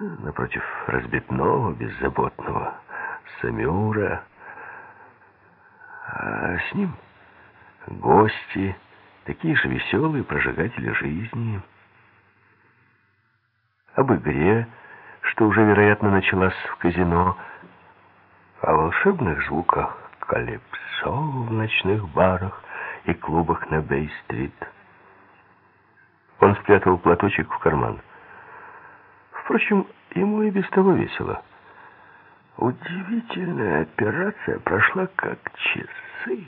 напротив разбитного, беззаботного Самюра. А с ним гости, такие же веселые прожигатели жизни. Об игре, что уже, вероятно, началась в казино, о волшебных звуках калипсо в ночных барах и клубах на Бей-стрит. Он спрятал платочек в карман. Впрочем, ему и без того весело. Удивительная операция прошла как часы.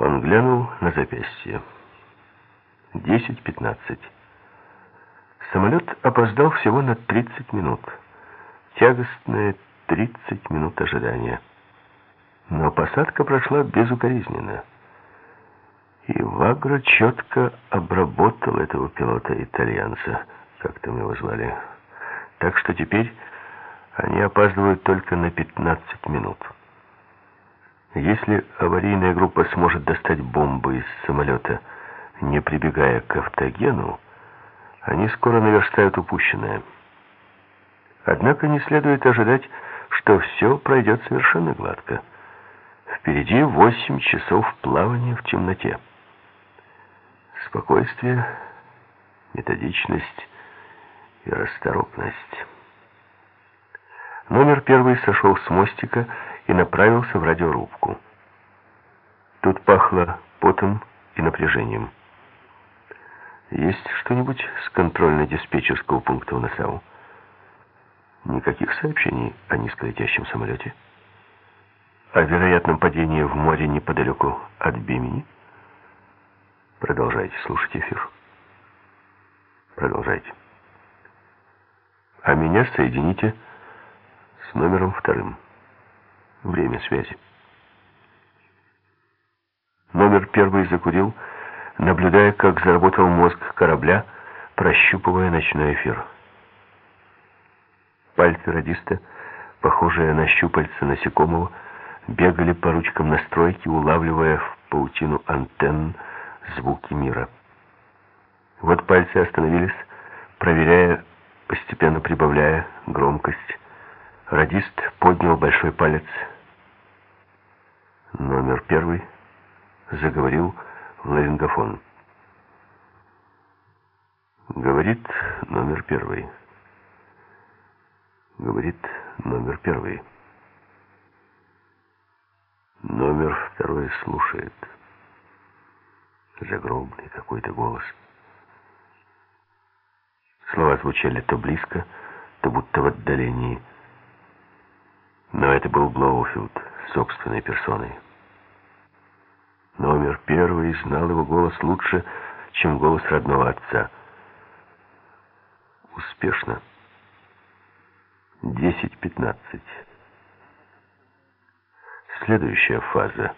Он глянул на запястье. Десять-пятнадцать. Самолет опоздал всего на 30 минут. Тягостные 30 минут ожидания. Но посадка прошла безукоризненно. И Вагра четко обработал этого пилота-итальянца, как там его звали. Так что теперь они опаздывают только на 15 минут. Если аварийная группа сможет достать бомбы из самолета, не прибегая к автогену, они скоро наверстают упущенное. Однако не следует ожидать, что все пройдет совершенно гладко. Впереди 8 часов плавания в темноте. Спокойствие, методичность и расторопность. Номер первый сошел с мостика и направился в радиорубку. Тут пахло потом и напряжением. Есть что-нибудь с контрольно-диспетчерского пункта в Насау? Никаких сообщений о низколетящем самолете? О вероятном падении в море неподалеку от Бимени? Продолжайте слушать эфир. Продолжайте. А меня соедините с номером вторым. Время связи. Номер первый закурил, наблюдая, как заработал мозг корабля, прощупывая ночной эфир. Пальцы радиста, похожие на щупальца насекомого, бегали по ручкам настройки, улавливая в паутину антенн звуки мира. Вот пальцы остановились, проверяя, постепенно прибавляя громкость. Радист поднял большой палец. Номер первый заговорил в ларингофон. Говорит номер первый. Говорит номер первый. Номер второй слушает. Загробный какой-то голос. Слова звучали то близко, то будто в отдалении. Но это был Блоуфилд собственной персоной. Номер первый знал его голос лучше, чем голос родного отца. Успешно. Десять-пятнадцать. Следующая фаза.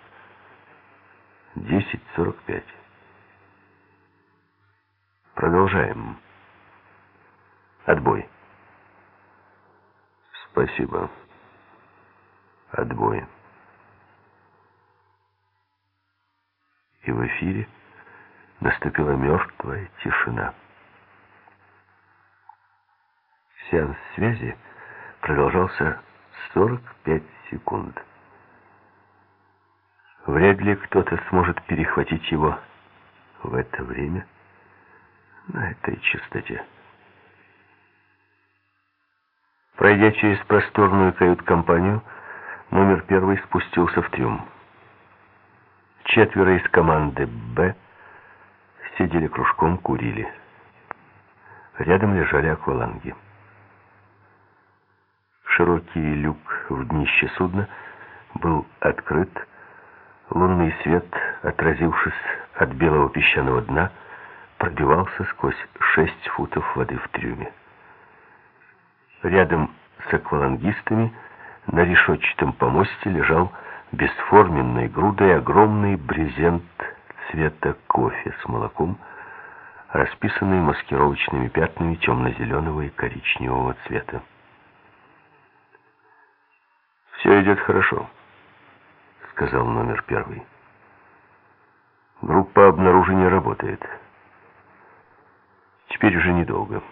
Десять сорок пять. Продолжаем. Отбой. Спасибо. Отбой. И в эфире наступила мертвая тишина. Сеанс связи продолжался 45 секунд. Вряд ли кто-то сможет перехватить его в это время на этой частоте. Пройдя через просторную кают-компанию, номер первый спустился в трюм. Четверо из команды «Б» сидели кружком, курили. Рядом лежали акваланги. Широкий люк в днище судна был открыт. Лунный свет, отразившись от белого песчаного дна, пробивался сквозь шесть футов воды в трюме. Рядом с аквалангистами на решетчатом помосте лежал бесформенной грудой огромный брезент цвета кофе с молоком, расписанный маскировочными пятнами темно-зеленого и коричневого цвета. «Все идет хорошо», — сказал номер первый. «Группа обнаружения работает. Теперь уже недолго».